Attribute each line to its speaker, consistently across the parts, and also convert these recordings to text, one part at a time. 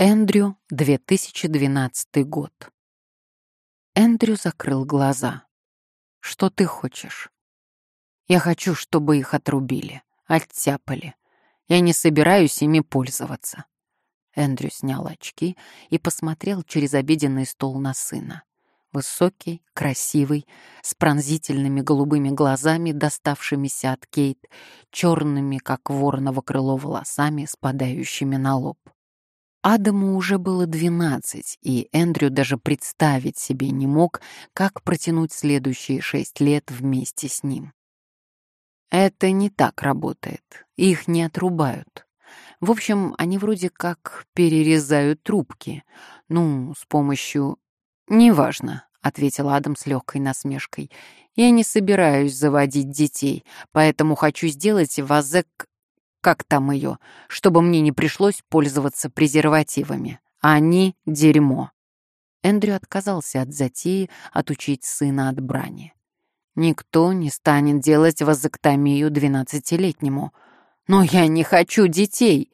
Speaker 1: Эндрю, 2012 год. Эндрю закрыл глаза. «Что ты хочешь?» «Я хочу, чтобы их отрубили, оттяпали. Я не собираюсь ими пользоваться». Эндрю снял очки и посмотрел через обеденный стол на сына. Высокий, красивый, с пронзительными голубыми глазами, доставшимися от Кейт, черными, как вороново крыло, волосами, спадающими на лоб. Адаму уже было двенадцать, и Эндрю даже представить себе не мог, как протянуть следующие шесть лет вместе с ним. Это не так работает. Их не отрубают. В общем, они вроде как перерезают трубки. Ну, с помощью... «Неважно», — ответил Адам с легкой насмешкой. «Я не собираюсь заводить детей, поэтому хочу сделать вазек как там ее, чтобы мне не пришлось пользоваться презервативами. Они — дерьмо. Эндрю отказался от затеи отучить сына от брани. Никто не станет делать вазоктомию двенадцатилетнему. Но я не хочу детей.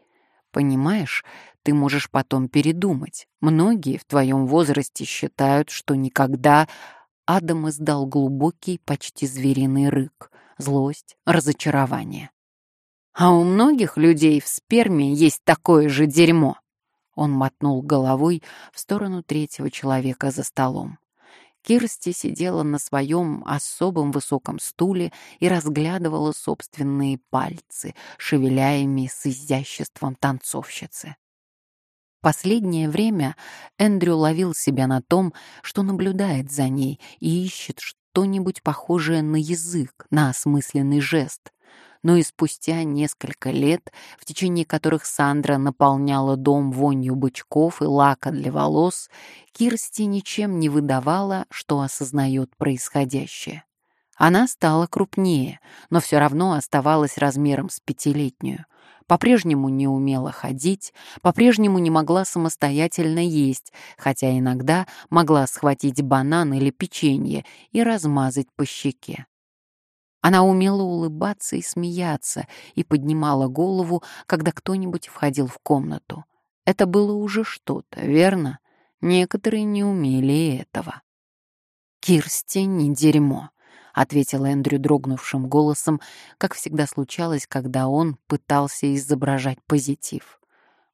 Speaker 1: Понимаешь, ты можешь потом передумать. Многие в твоем возрасте считают, что никогда... Адам издал глубокий, почти звериный рык. Злость, разочарование. А у многих людей в сперме есть такое же дерьмо. Он мотнул головой в сторону третьего человека за столом. Кирсти сидела на своем особом высоком стуле и разглядывала собственные пальцы, шевеля ими с изяществом танцовщицы. Последнее время Эндрю ловил себя на том, что наблюдает за ней и ищет что-нибудь похожее на язык, на осмысленный жест, но и спустя несколько лет, в течение которых Сандра наполняла дом вонью бычков и лака для волос, Кирсти ничем не выдавала, что осознает происходящее. Она стала крупнее, но все равно оставалась размером с пятилетнюю. По-прежнему не умела ходить, по-прежнему не могла самостоятельно есть, хотя иногда могла схватить банан или печенье и размазать по щеке. Она умела улыбаться и смеяться, и поднимала голову, когда кто-нибудь входил в комнату. Это было уже что-то, верно? Некоторые не умели этого. «Кирсти не дерьмо», — ответил Эндрю дрогнувшим голосом, как всегда случалось, когда он пытался изображать позитив.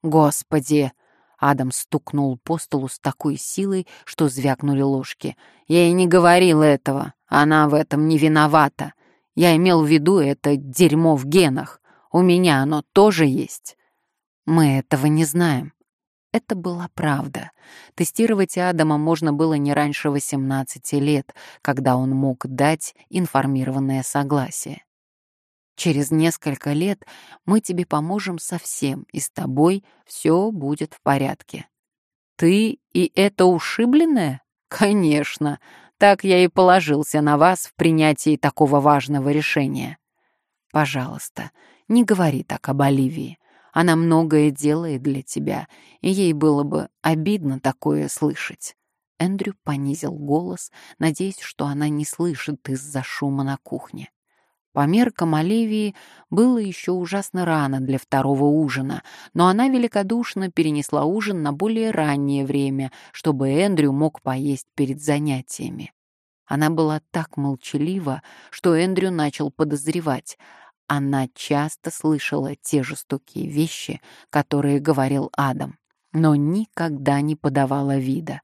Speaker 1: «Господи!» — Адам стукнул по столу с такой силой, что звякнули ложки. «Я и не говорил этого. Она в этом не виновата. Я имел в виду это дерьмо в генах. У меня оно тоже есть. Мы этого не знаем. Это была правда. Тестировать Адама можно было не раньше 18 лет, когда он мог дать информированное согласие. Через несколько лет мы тебе поможем совсем, и с тобой все будет в порядке. Ты и это ушибленное? Конечно. Так я и положился на вас в принятии такого важного решения. Пожалуйста, не говори так об Оливии. Она многое делает для тебя, и ей было бы обидно такое слышать. Эндрю понизил голос, надеясь, что она не слышит из-за шума на кухне. По меркам Оливии было еще ужасно рано для второго ужина, но она великодушно перенесла ужин на более раннее время, чтобы Эндрю мог поесть перед занятиями. Она была так молчалива, что Эндрю начал подозревать. Она часто слышала те жестокие вещи, которые говорил Адам, но никогда не подавала вида.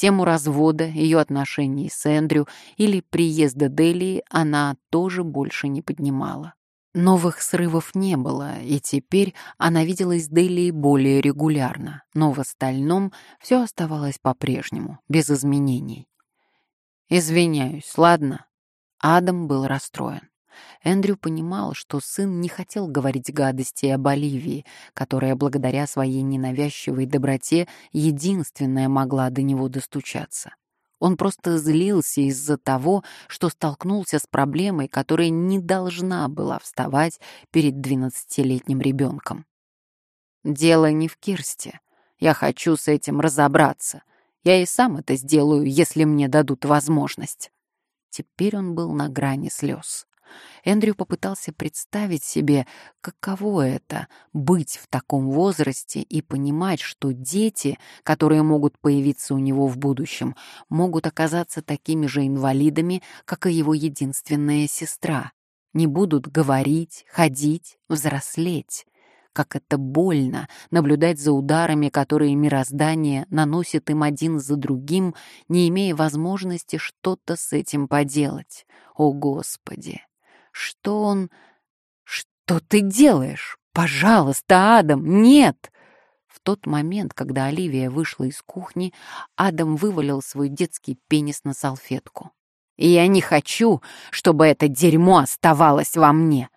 Speaker 1: Тему развода, ее отношений с Эндрю или приезда Делии она тоже больше не поднимала. Новых срывов не было, и теперь она виделась с Делией более регулярно, но в остальном все оставалось по-прежнему, без изменений. «Извиняюсь, ладно?» Адам был расстроен. Эндрю понимал, что сын не хотел говорить гадости об Оливии, которая благодаря своей ненавязчивой доброте единственная могла до него достучаться. Он просто злился из-за того, что столкнулся с проблемой, которая не должна была вставать перед двенадцатилетним ребенком. «Дело не в Кирсте. Я хочу с этим разобраться. Я и сам это сделаю, если мне дадут возможность». Теперь он был на грани слез. Эндрю попытался представить себе, каково это — быть в таком возрасте и понимать, что дети, которые могут появиться у него в будущем, могут оказаться такими же инвалидами, как и его единственная сестра. Не будут говорить, ходить, взрослеть. Как это больно наблюдать за ударами, которые мироздание наносит им один за другим, не имея возможности что-то с этим поделать. О, Господи! Что он... Что ты делаешь? Пожалуйста, Адам, нет! В тот момент, когда Оливия вышла из кухни, Адам вывалил свой детский пенис на салфетку. «И я не хочу, чтобы это дерьмо оставалось во мне!»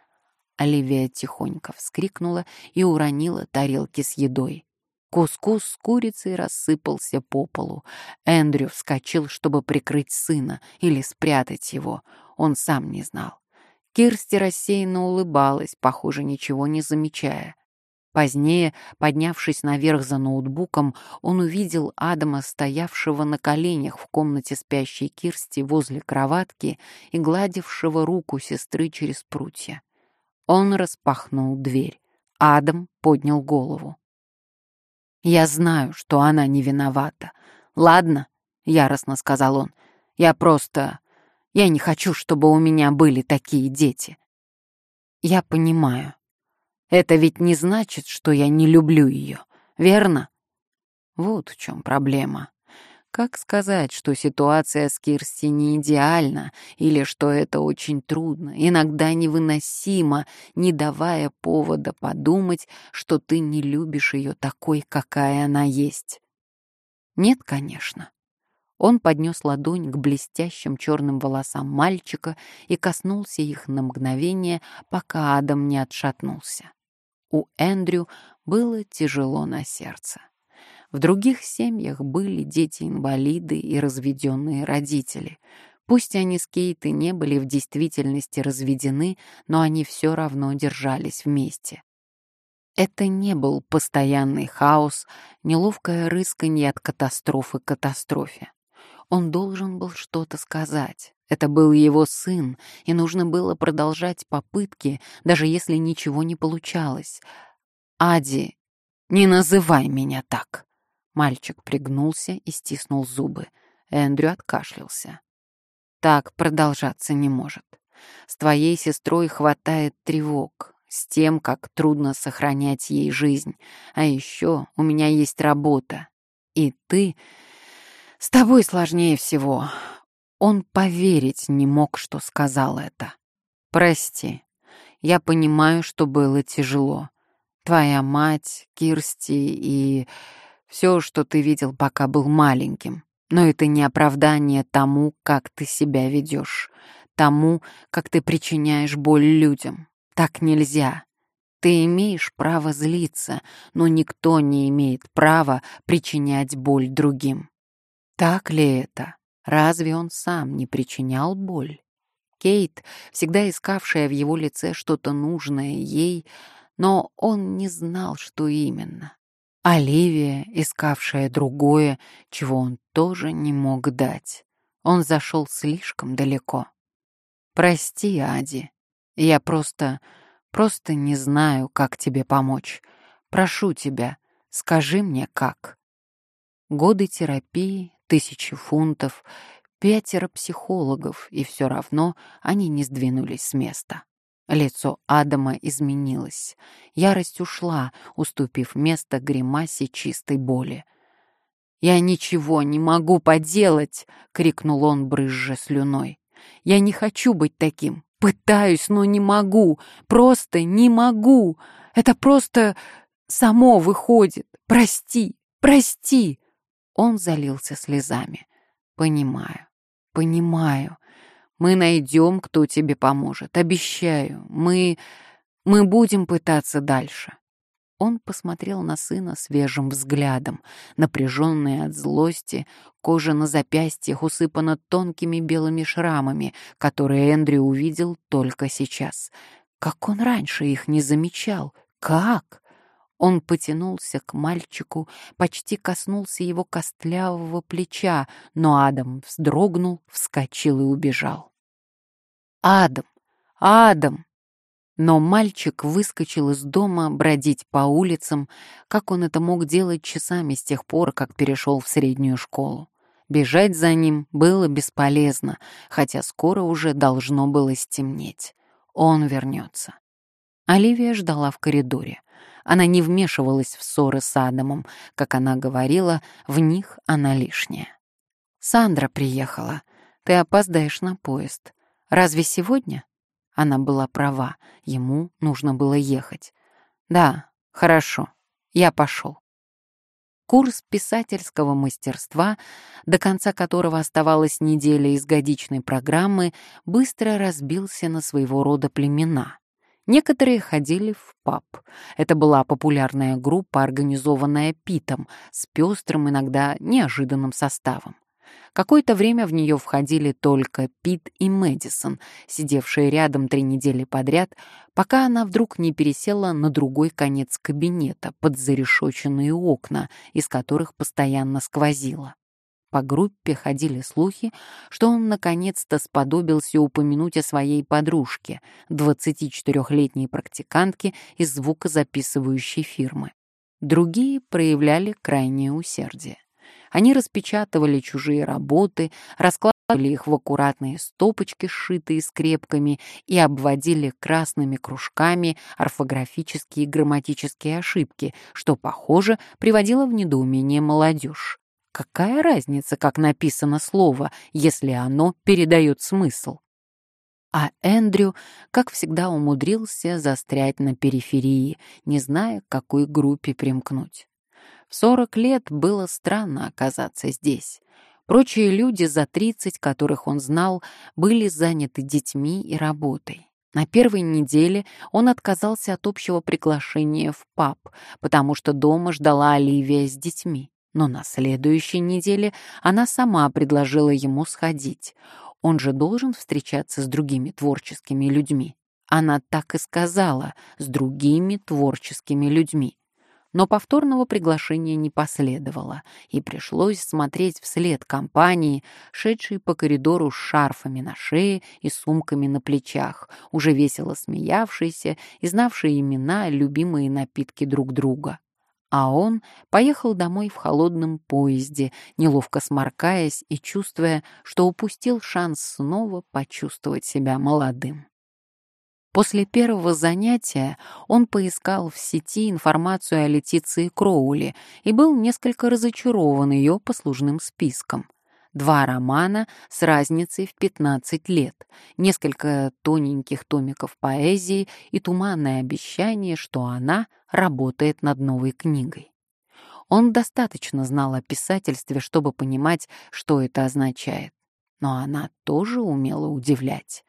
Speaker 1: Оливия тихонько вскрикнула и уронила тарелки с едой. Кускус с курицей рассыпался по полу. Эндрю вскочил, чтобы прикрыть сына или спрятать его. Он сам не знал. Кирсти рассеянно улыбалась, похоже, ничего не замечая. Позднее, поднявшись наверх за ноутбуком, он увидел Адама, стоявшего на коленях в комнате спящей Кирсти возле кроватки и гладившего руку сестры через прутья. Он распахнул дверь. Адам поднял голову. «Я знаю, что она не виновата. Ладно?» — яростно сказал он. «Я просто... Я не хочу, чтобы у меня были такие дети». «Я понимаю. Это ведь не значит, что я не люблю ее, верно?» Вот в чем проблема. Как сказать, что ситуация с Кирсти не идеальна, или что это очень трудно, иногда невыносимо, не давая повода подумать, что ты не любишь ее такой, какая она есть? Нет, конечно. Он поднес ладонь к блестящим черным волосам мальчика и коснулся их на мгновение, пока Адам не отшатнулся. У Эндрю было тяжело на сердце. В других семьях были дети-инвалиды и разведенные родители. Пусть они с Кейт и не были в действительности разведены, но они все равно держались вместе. Это не был постоянный хаос, неловкое рысканье от катастрофы к катастрофе. Он должен был что-то сказать. Это был его сын, и нужно было продолжать попытки, даже если ничего не получалось. «Ади, не называй меня так!» Мальчик пригнулся и стиснул зубы. Эндрю откашлялся. «Так продолжаться не может. С твоей сестрой хватает тревог, с тем, как трудно сохранять ей жизнь. А еще у меня есть работа. И ты... С тобой сложнее всего. Он поверить не мог, что сказал это. Прости, я понимаю, что было тяжело. Твоя мать, Кирсти и... Все, что ты видел, пока был маленьким. Но это не оправдание тому, как ты себя ведешь, тому, как ты причиняешь боль людям. Так нельзя. Ты имеешь право злиться, но никто не имеет права причинять боль другим. Так ли это? Разве он сам не причинял боль? Кейт, всегда искавшая в его лице что-то нужное ей, но он не знал, что именно. Оливия, искавшая другое, чего он тоже не мог дать. Он зашел слишком далеко. «Прости, Ади, я просто, просто не знаю, как тебе помочь. Прошу тебя, скажи мне, как». Годы терапии, тысячи фунтов, пятеро психологов, и все равно они не сдвинулись с места. Лицо Адама изменилось. Ярость ушла, уступив место гримасе чистой боли. «Я ничего не могу поделать!» — крикнул он, брызжа слюной. «Я не хочу быть таким. Пытаюсь, но не могу. Просто не могу. Это просто само выходит. Прости, прости!» Он залился слезами. «Понимаю, понимаю. Мы найдем, кто тебе поможет. Обещаю. Мы... мы будем пытаться дальше». Он посмотрел на сына свежим взглядом, напряженный от злости, кожа на запястьях усыпана тонкими белыми шрамами, которые Эндрю увидел только сейчас. Как он раньше их не замечал? Как? Он потянулся к мальчику, почти коснулся его костлявого плеча, но Адам вздрогнул, вскочил и убежал. «Адам! Адам!» Но мальчик выскочил из дома бродить по улицам, как он это мог делать часами с тех пор, как перешел в среднюю школу. Бежать за ним было бесполезно, хотя скоро уже должно было стемнеть. Он вернется. Оливия ждала в коридоре. Она не вмешивалась в ссоры с Адамом. Как она говорила, в них она лишняя. «Сандра приехала. Ты опоздаешь на поезд. Разве сегодня?» Она была права, ему нужно было ехать. «Да, хорошо, я пошел». Курс писательского мастерства, до конца которого оставалась неделя из годичной программы, быстро разбился на своего рода племена. Некоторые ходили в паб. Это была популярная группа, организованная Питом, с пестрым, иногда неожиданным составом. Какое-то время в нее входили только Пит и Мэдисон, сидевшие рядом три недели подряд, пока она вдруг не пересела на другой конец кабинета под зарешоченные окна, из которых постоянно сквозило. По группе ходили слухи, что он наконец-то сподобился упомянуть о своей подружке, 24-летней практикантке из звукозаписывающей фирмы. Другие проявляли крайнее усердие. Они распечатывали чужие работы, раскладывали их в аккуратные стопочки, сшитые скрепками, и обводили красными кружками орфографические и грамматические ошибки, что, похоже, приводило в недоумение молодежь. Какая разница, как написано слово, если оно передает смысл? А Эндрю, как всегда, умудрился застрять на периферии, не зная, к какой группе примкнуть. В сорок лет было странно оказаться здесь. Прочие люди за тридцать, которых он знал, были заняты детьми и работой. На первой неделе он отказался от общего приглашения в паб, потому что дома ждала Оливия с детьми. Но на следующей неделе она сама предложила ему сходить. Он же должен встречаться с другими творческими людьми. Она так и сказала, с другими творческими людьми но повторного приглашения не последовало, и пришлось смотреть вслед компании, шедшей по коридору с шарфами на шее и сумками на плечах, уже весело смеявшейся и знавшей имена, любимые напитки друг друга. А он поехал домой в холодном поезде, неловко сморкаясь и чувствуя, что упустил шанс снова почувствовать себя молодым. После первого занятия он поискал в сети информацию о Летиции Кроули и был несколько разочарован ее послужным списком. Два романа с разницей в 15 лет, несколько тоненьких томиков поэзии и туманное обещание, что она работает над новой книгой. Он достаточно знал о писательстве, чтобы понимать, что это означает но она тоже умела удивлять.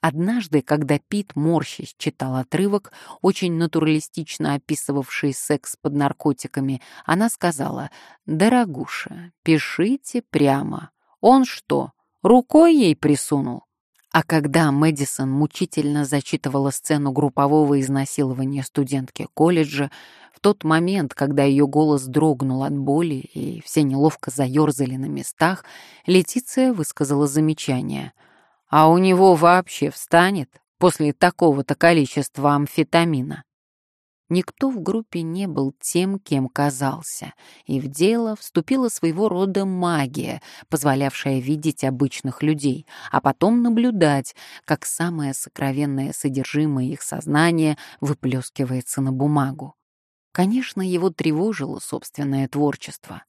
Speaker 1: Однажды, когда Пит, морщись, читал отрывок, очень натуралистично описывавший секс под наркотиками, она сказала, «Дорогуша, пишите прямо. Он что, рукой ей присунул?» А когда Мэдисон мучительно зачитывала сцену группового изнасилования студентки колледжа, в тот момент, когда ее голос дрогнул от боли и все неловко заерзали на местах, Летиция высказала замечание. «А у него вообще встанет после такого-то количества амфетамина?» Никто в группе не был тем, кем казался, и в дело вступила своего рода магия, позволявшая видеть обычных людей, а потом наблюдать, как самое сокровенное содержимое их сознания выплескивается на бумагу. Конечно, его тревожило собственное творчество.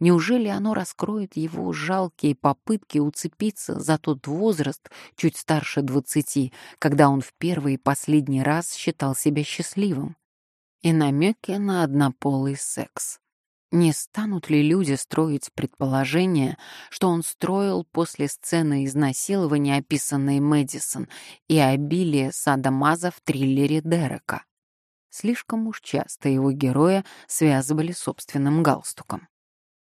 Speaker 1: Неужели оно раскроет его жалкие попытки уцепиться за тот возраст, чуть старше двадцати, когда он в первый и последний раз считал себя счастливым? И намеки на однополый секс. Не станут ли люди строить предположение, что он строил после сцены изнасилования, описанной Мэдисон, и обилие садомаза в триллере Дерека? Слишком уж часто его героя связывали собственным галстуком.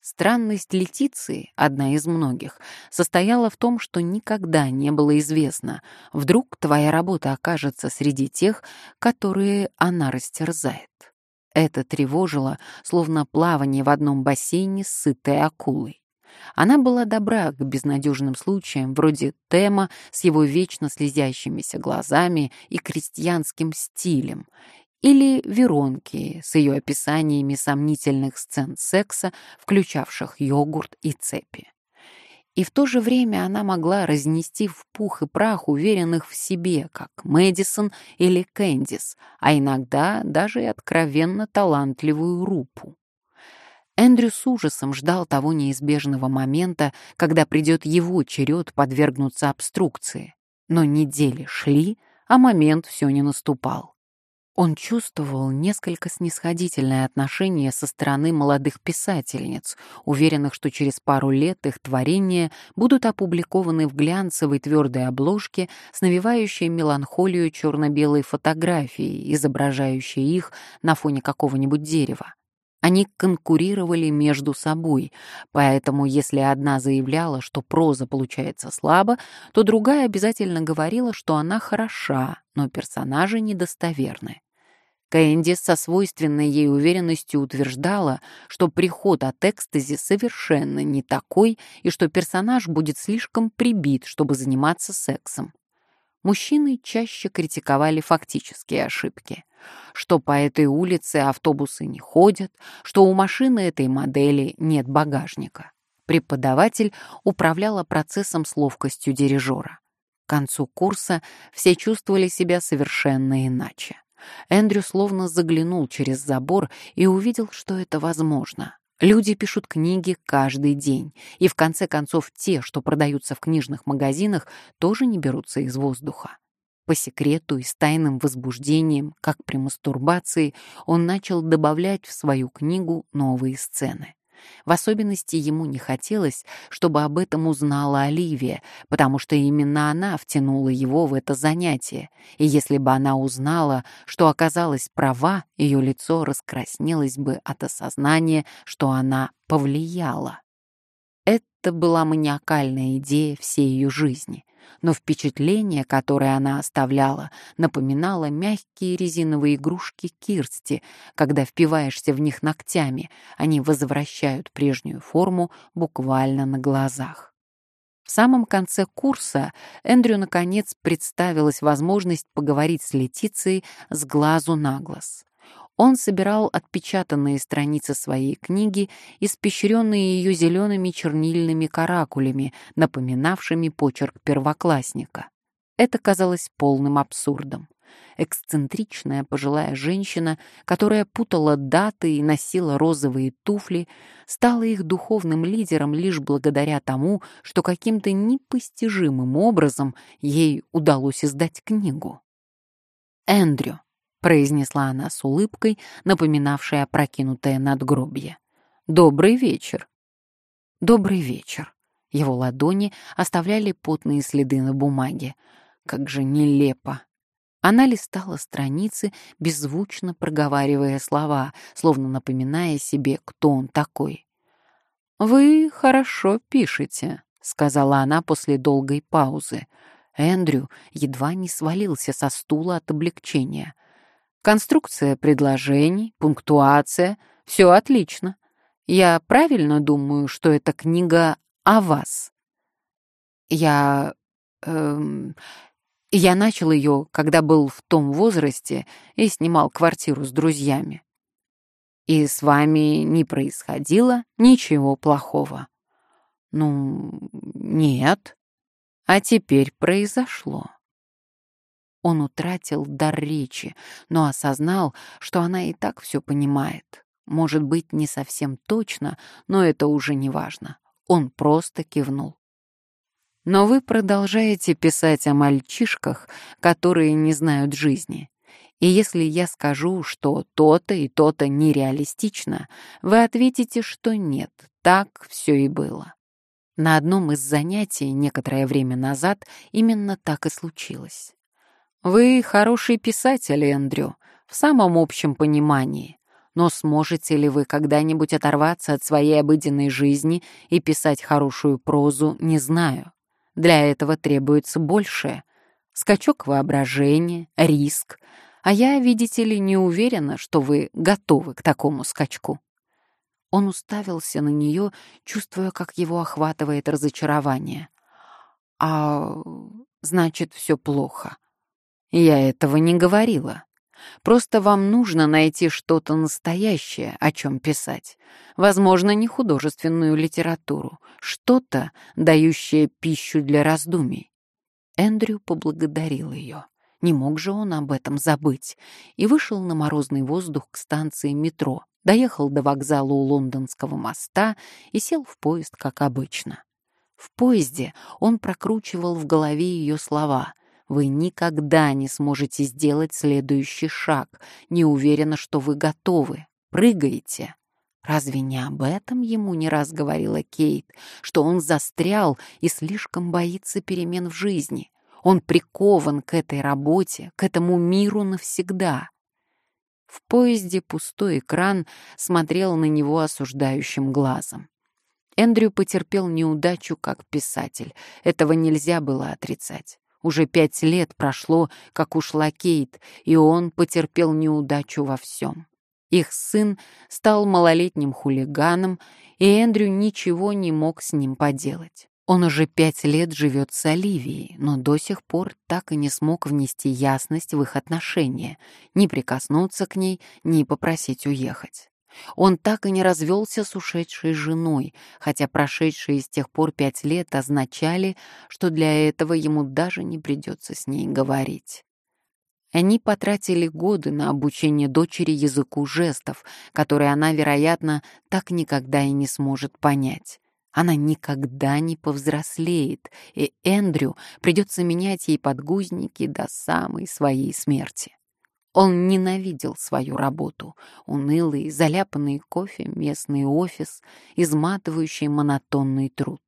Speaker 1: Странность Летиции, одна из многих, состояла в том, что никогда не было известно, вдруг твоя работа окажется среди тех, которые она растерзает. Это тревожило, словно плавание в одном бассейне с сытой акулой. Она была добра к безнадежным случаям, вроде Тема с его вечно слезящимися глазами и крестьянским стилем, или Веронки с ее описаниями сомнительных сцен секса, включавших йогурт и цепи. И в то же время она могла разнести в пух и прах уверенных в себе, как Мэдисон или Кэндис, а иногда даже и откровенно талантливую Рупу. Эндрю с ужасом ждал того неизбежного момента, когда придет его черед подвергнуться обструкции. Но недели шли, а момент все не наступал. Он чувствовал несколько снисходительное отношение со стороны молодых писательниц, уверенных, что через пару лет их творения будут опубликованы в глянцевой твердой обложке с навевающей меланхолию черно-белой фотографией, изображающей их на фоне какого-нибудь дерева. Они конкурировали между собой, поэтому если одна заявляла, что проза получается слабо, то другая обязательно говорила, что она хороша, но персонажи недостоверны. Кэнди со свойственной ей уверенностью утверждала, что приход от экстази совершенно не такой и что персонаж будет слишком прибит, чтобы заниматься сексом. Мужчины чаще критиковали фактические ошибки. Что по этой улице автобусы не ходят, что у машины этой модели нет багажника. Преподаватель управляла процессом с ловкостью дирижера. К концу курса все чувствовали себя совершенно иначе. Эндрю словно заглянул через забор и увидел, что это возможно. Люди пишут книги каждый день, и в конце концов те, что продаются в книжных магазинах, тоже не берутся из воздуха. По секрету и с тайным возбуждением, как при мастурбации, он начал добавлять в свою книгу новые сцены. В особенности ему не хотелось, чтобы об этом узнала Оливия, потому что именно она втянула его в это занятие, и если бы она узнала, что оказалась права, ее лицо раскраснелось бы от осознания, что она повлияла. Это была маниакальная идея всей ее жизни но впечатление, которое она оставляла, напоминало мягкие резиновые игрушки Кирсти. Когда впиваешься в них ногтями, они возвращают прежнюю форму буквально на глазах. В самом конце курса Эндрю наконец представилась возможность поговорить с Летицией с глазу на глаз. Он собирал отпечатанные страницы своей книги, испещренные ее зелеными чернильными каракулями, напоминавшими почерк первоклассника. Это казалось полным абсурдом. Эксцентричная пожилая женщина, которая путала даты и носила розовые туфли, стала их духовным лидером лишь благодаря тому, что каким-то непостижимым образом ей удалось издать книгу. Эндрю, — произнесла она с улыбкой, напоминавшей опрокинутое надгробье. «Добрый вечер». «Добрый вечер». Его ладони оставляли потные следы на бумаге. Как же нелепо. Она листала страницы, беззвучно проговаривая слова, словно напоминая себе, кто он такой. «Вы хорошо пишете», — сказала она после долгой паузы. Эндрю едва не свалился со стула от облегчения — Конструкция предложений, пунктуация — все отлично. Я правильно думаю, что это книга о вас? Я... Эм, я начал ее, когда был в том возрасте и снимал квартиру с друзьями. И с вами не происходило ничего плохого. Ну, нет. А теперь произошло. Он утратил дар речи, но осознал, что она и так все понимает. Может быть, не совсем точно, но это уже не важно. Он просто кивнул. Но вы продолжаете писать о мальчишках, которые не знают жизни. И если я скажу, что то-то и то-то нереалистично, вы ответите, что нет, так все и было. На одном из занятий некоторое время назад именно так и случилось. Вы хороший писатель, Эндрю, в самом общем понимании. Но сможете ли вы когда-нибудь оторваться от своей обыденной жизни и писать хорошую прозу, не знаю. Для этого требуется большее. Скачок воображения, риск. А я, видите ли, не уверена, что вы готовы к такому скачку. Он уставился на нее, чувствуя, как его охватывает разочарование. «А значит, все плохо». «Я этого не говорила. Просто вам нужно найти что-то настоящее, о чем писать. Возможно, не художественную литературу, что-то, дающее пищу для раздумий». Эндрю поблагодарил ее. Не мог же он об этом забыть. И вышел на морозный воздух к станции метро, доехал до вокзала у Лондонского моста и сел в поезд, как обычно. В поезде он прокручивал в голове ее слова. «Вы никогда не сможете сделать следующий шаг. Не уверена, что вы готовы. Прыгайте». Разве не об этом ему не раз говорила Кейт, что он застрял и слишком боится перемен в жизни? Он прикован к этой работе, к этому миру навсегда. В поезде пустой экран смотрел на него осуждающим глазом. Эндрю потерпел неудачу как писатель. Этого нельзя было отрицать. Уже пять лет прошло, как ушла Кейт, и он потерпел неудачу во всем. Их сын стал малолетним хулиганом, и Эндрю ничего не мог с ним поделать. Он уже пять лет живет с Оливией, но до сих пор так и не смог внести ясность в их отношения, ни прикоснуться к ней, ни попросить уехать. Он так и не развелся с ушедшей женой, хотя прошедшие с тех пор пять лет означали, что для этого ему даже не придется с ней говорить. Они потратили годы на обучение дочери языку жестов, который она, вероятно, так никогда и не сможет понять. Она никогда не повзрослеет, и Эндрю придется менять ей подгузники до самой своей смерти. Он ненавидел свою работу, унылый, заляпанный кофе, местный офис, изматывающий монотонный труд.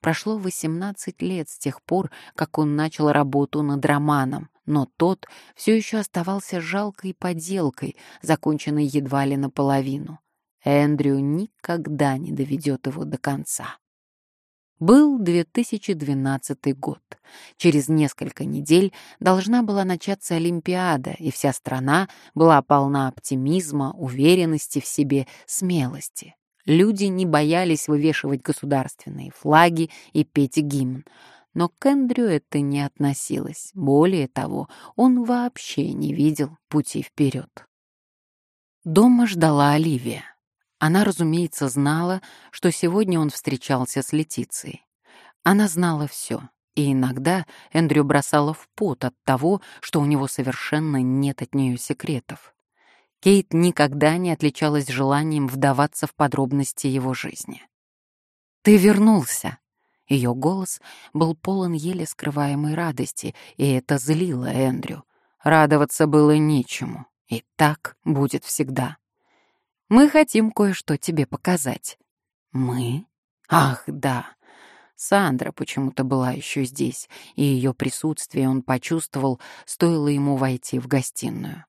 Speaker 1: Прошло 18 лет с тех пор, как он начал работу над романом, но тот все еще оставался жалкой поделкой, законченной едва ли наполовину. Эндрю никогда не доведет его до конца. Был 2012 год. Через несколько недель должна была начаться Олимпиада, и вся страна была полна оптимизма, уверенности в себе, смелости. Люди не боялись вывешивать государственные флаги и петь гимн. Но к Эндрю это не относилось. Более того, он вообще не видел пути вперед. Дома ждала Оливия. Она, разумеется, знала, что сегодня он встречался с Летицией. Она знала все, и иногда Эндрю бросала в пот от того, что у него совершенно нет от нее секретов. Кейт никогда не отличалась желанием вдаваться в подробности его жизни. «Ты вернулся!» Ее голос был полон еле скрываемой радости, и это злило Эндрю. Радоваться было нечему, и так будет всегда. Мы хотим кое-что тебе показать». «Мы? Ах, да». Сандра почему-то была еще здесь, и ее присутствие он почувствовал, стоило ему войти в гостиную.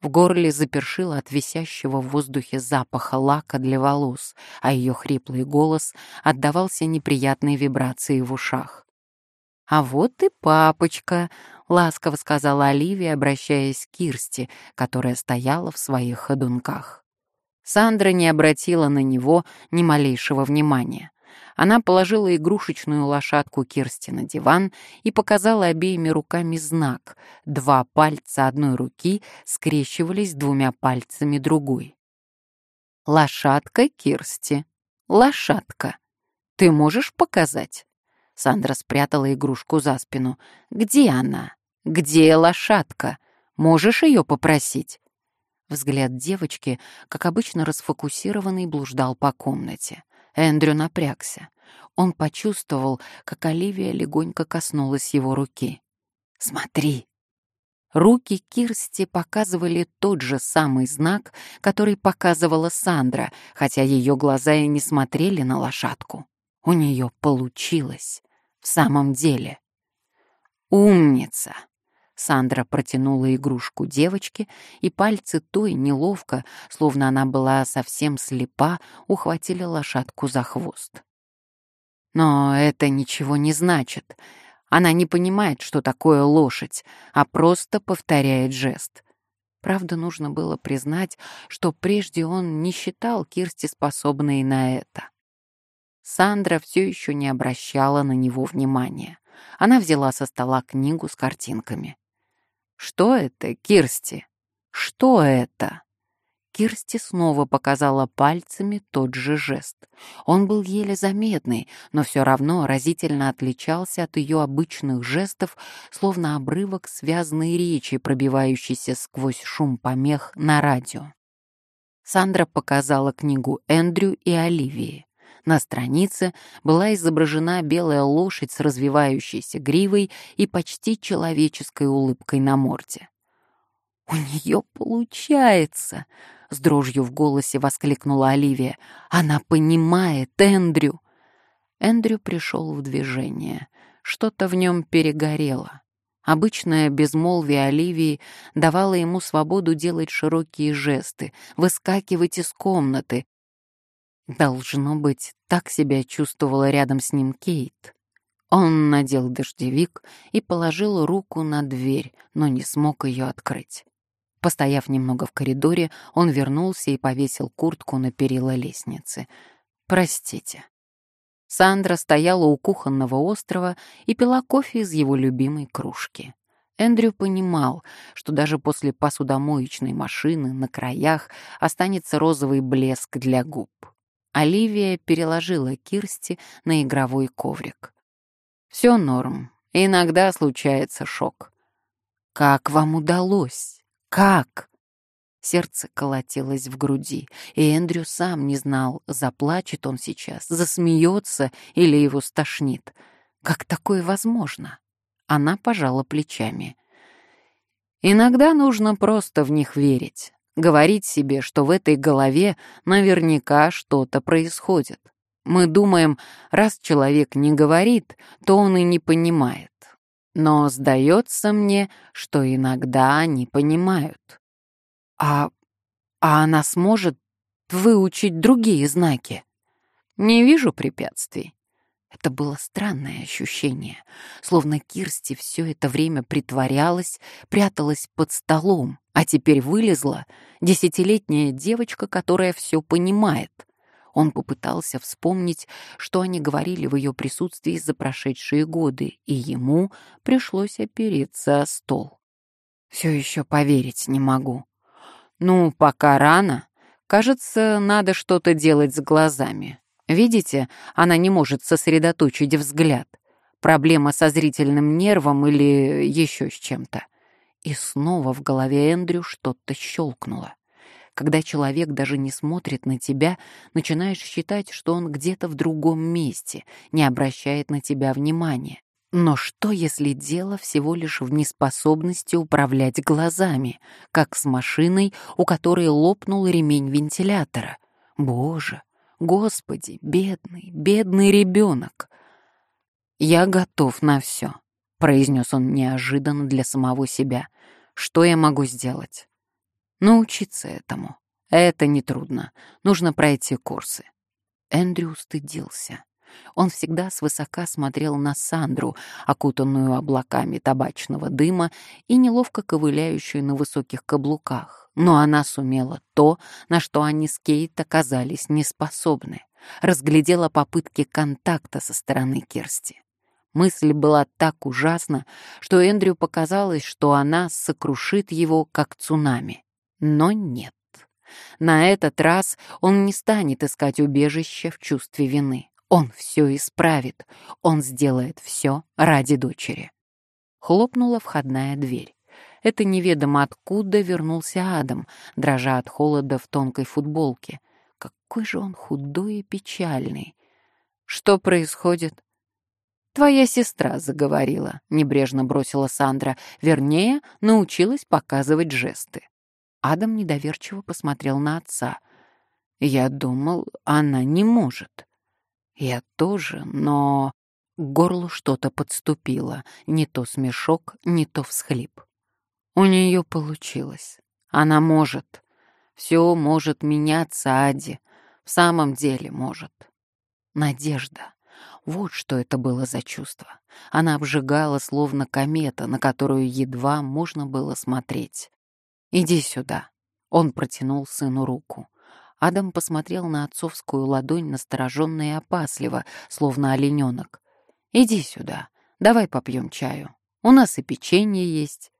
Speaker 1: В горле запершило от висящего в воздухе запаха лака для волос, а ее хриплый голос отдавался неприятной вибрацией в ушах. «А вот и папочка», — ласково сказала Оливия, обращаясь к Кирсти, которая стояла в своих ходунках. Сандра не обратила на него ни малейшего внимания. Она положила игрушечную лошадку Кирсти на диван и показала обеими руками знак. Два пальца одной руки скрещивались двумя пальцами другой. «Лошадка Кирсти. Лошадка. Ты можешь показать?» Сандра спрятала игрушку за спину. «Где она? Где лошадка? Можешь ее попросить?» Взгляд девочки, как обычно расфокусированный, блуждал по комнате. Эндрю напрягся. Он почувствовал, как Оливия легонько коснулась его руки. «Смотри!» Руки Кирсти показывали тот же самый знак, который показывала Сандра, хотя ее глаза и не смотрели на лошадку. У нее получилось. В самом деле. «Умница!» Сандра протянула игрушку девочке, и пальцы той неловко, словно она была совсем слепа, ухватили лошадку за хвост. Но это ничего не значит. Она не понимает, что такое лошадь, а просто повторяет жест. Правда, нужно было признать, что прежде он не считал Кирсти способной на это. Сандра все еще не обращала на него внимания. Она взяла со стола книгу с картинками. «Что это, Кирсти? Что это?» Кирсти снова показала пальцами тот же жест. Он был еле заметный, но все равно разительно отличался от ее обычных жестов, словно обрывок связанной речи, пробивающейся сквозь шум помех на радио. Сандра показала книгу Эндрю и Оливии. На странице была изображена белая лошадь с развивающейся гривой и почти человеческой улыбкой на морде. «У нее получается!» — с дрожью в голосе воскликнула Оливия. «Она понимает Эндрю!» Эндрю пришел в движение. Что-то в нем перегорело. Обычное безмолвие Оливии давало ему свободу делать широкие жесты, выскакивать из комнаты. Должно быть, так себя чувствовала рядом с ним Кейт. Он надел дождевик и положил руку на дверь, но не смог ее открыть. Постояв немного в коридоре, он вернулся и повесил куртку на перила лестницы. «Простите». Сандра стояла у кухонного острова и пила кофе из его любимой кружки. Эндрю понимал, что даже после посудомоечной машины на краях останется розовый блеск для губ. Оливия переложила Кирсти на игровой коврик. «Все норм. Иногда случается шок». «Как вам удалось?» Как? Сердце колотилось в груди, и Эндрю сам не знал, заплачет он сейчас, засмеется или его стошнит. Как такое возможно? Она пожала плечами. Иногда нужно просто в них верить, говорить себе, что в этой голове наверняка что-то происходит. Мы думаем, раз человек не говорит, то он и не понимает. Но сдается мне, что иногда они понимают. А, а она сможет выучить другие знаки? Не вижу препятствий. Это было странное ощущение, словно Кирсти все это время притворялась, пряталась под столом, а теперь вылезла десятилетняя девочка, которая все понимает. Он попытался вспомнить, что они говорили в ее присутствии за прошедшие годы, и ему пришлось опереться о стол. Все еще поверить не могу. Ну, пока рано. Кажется, надо что-то делать с глазами. Видите, она не может сосредоточить взгляд. Проблема со зрительным нервом или еще с чем-то. И снова в голове Эндрю что-то щелкнуло. Когда человек даже не смотрит на тебя, начинаешь считать, что он где-то в другом месте, не обращает на тебя внимания. Но что, если дело всего лишь в неспособности управлять глазами, как с машиной, у которой лопнул ремень вентилятора? Боже, Господи, бедный, бедный ребенок! «Я готов на все», — произнес он неожиданно для самого себя. «Что я могу сделать?» Научиться этому. Это нетрудно. Нужно пройти курсы. Эндрю стыдился. Он всегда свысока смотрел на Сандру, окутанную облаками табачного дыма и неловко ковыляющую на высоких каблуках. Но она сумела то, на что они с Кейт оказались неспособны. Разглядела попытки контакта со стороны Керсти. Мысль была так ужасна, что Эндрю показалось, что она сокрушит его, как цунами. Но нет. На этот раз он не станет искать убежище в чувстве вины. Он все исправит. Он сделает все ради дочери. Хлопнула входная дверь. Это неведомо откуда вернулся Адам, дрожа от холода в тонкой футболке. Какой же он худой и печальный. Что происходит? «Твоя сестра заговорила», — небрежно бросила Сандра. Вернее, научилась показывать жесты. Адам недоверчиво посмотрел на отца. «Я думал, она не может». «Я тоже, но...» К горлу что-то подступило, не то смешок, не то всхлип. У нее получилось. Она может. Все может меняться, Ади. В самом деле может. Надежда. Вот что это было за чувство. Она обжигала, словно комета, на которую едва можно было смотреть. «Иди сюда». Он протянул сыну руку. Адам посмотрел на отцовскую ладонь настороженно и опасливо, словно олененок. «Иди сюда, давай попьем чаю. У нас и печенье есть».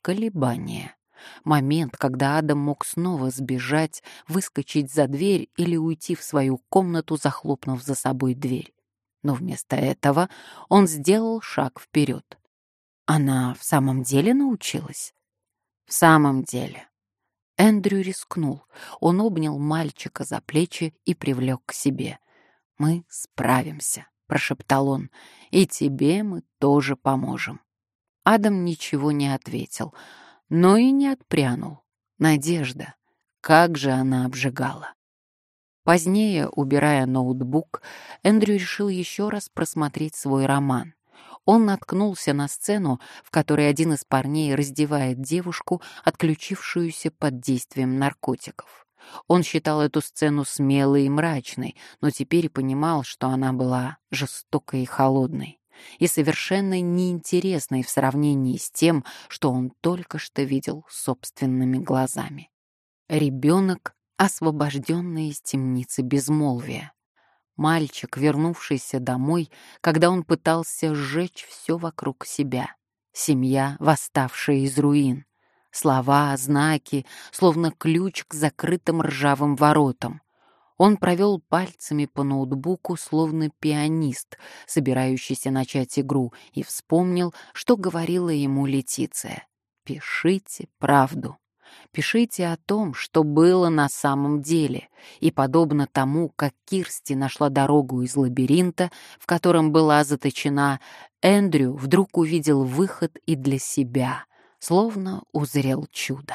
Speaker 1: Колебание. Момент, когда Адам мог снова сбежать, выскочить за дверь или уйти в свою комнату, захлопнув за собой дверь. Но вместо этого он сделал шаг вперед. Она в самом деле научилась? В самом деле. Эндрю рискнул. Он обнял мальчика за плечи и привлек к себе. «Мы справимся», — прошептал он, — «и тебе мы тоже поможем». Адам ничего не ответил, но и не отпрянул. Надежда, как же она обжигала. Позднее, убирая ноутбук, Эндрю решил еще раз просмотреть свой роман он наткнулся на сцену, в которой один из парней раздевает девушку, отключившуюся под действием наркотиков. Он считал эту сцену смелой и мрачной, но теперь понимал, что она была жестокой и холодной и совершенно неинтересной в сравнении с тем, что он только что видел собственными глазами. Ребенок, освобожденный из темницы безмолвия. Мальчик, вернувшийся домой, когда он пытался сжечь все вокруг себя. Семья, восставшая из руин. Слова, знаки, словно ключ к закрытым ржавым воротам. Он провел пальцами по ноутбуку, словно пианист, собирающийся начать игру, и вспомнил, что говорила ему Летиция. «Пишите правду». Пишите о том, что было на самом деле, и подобно тому, как Кирсти нашла дорогу из лабиринта, в котором была заточена, Эндрю вдруг увидел выход и для себя, словно узрел чудо.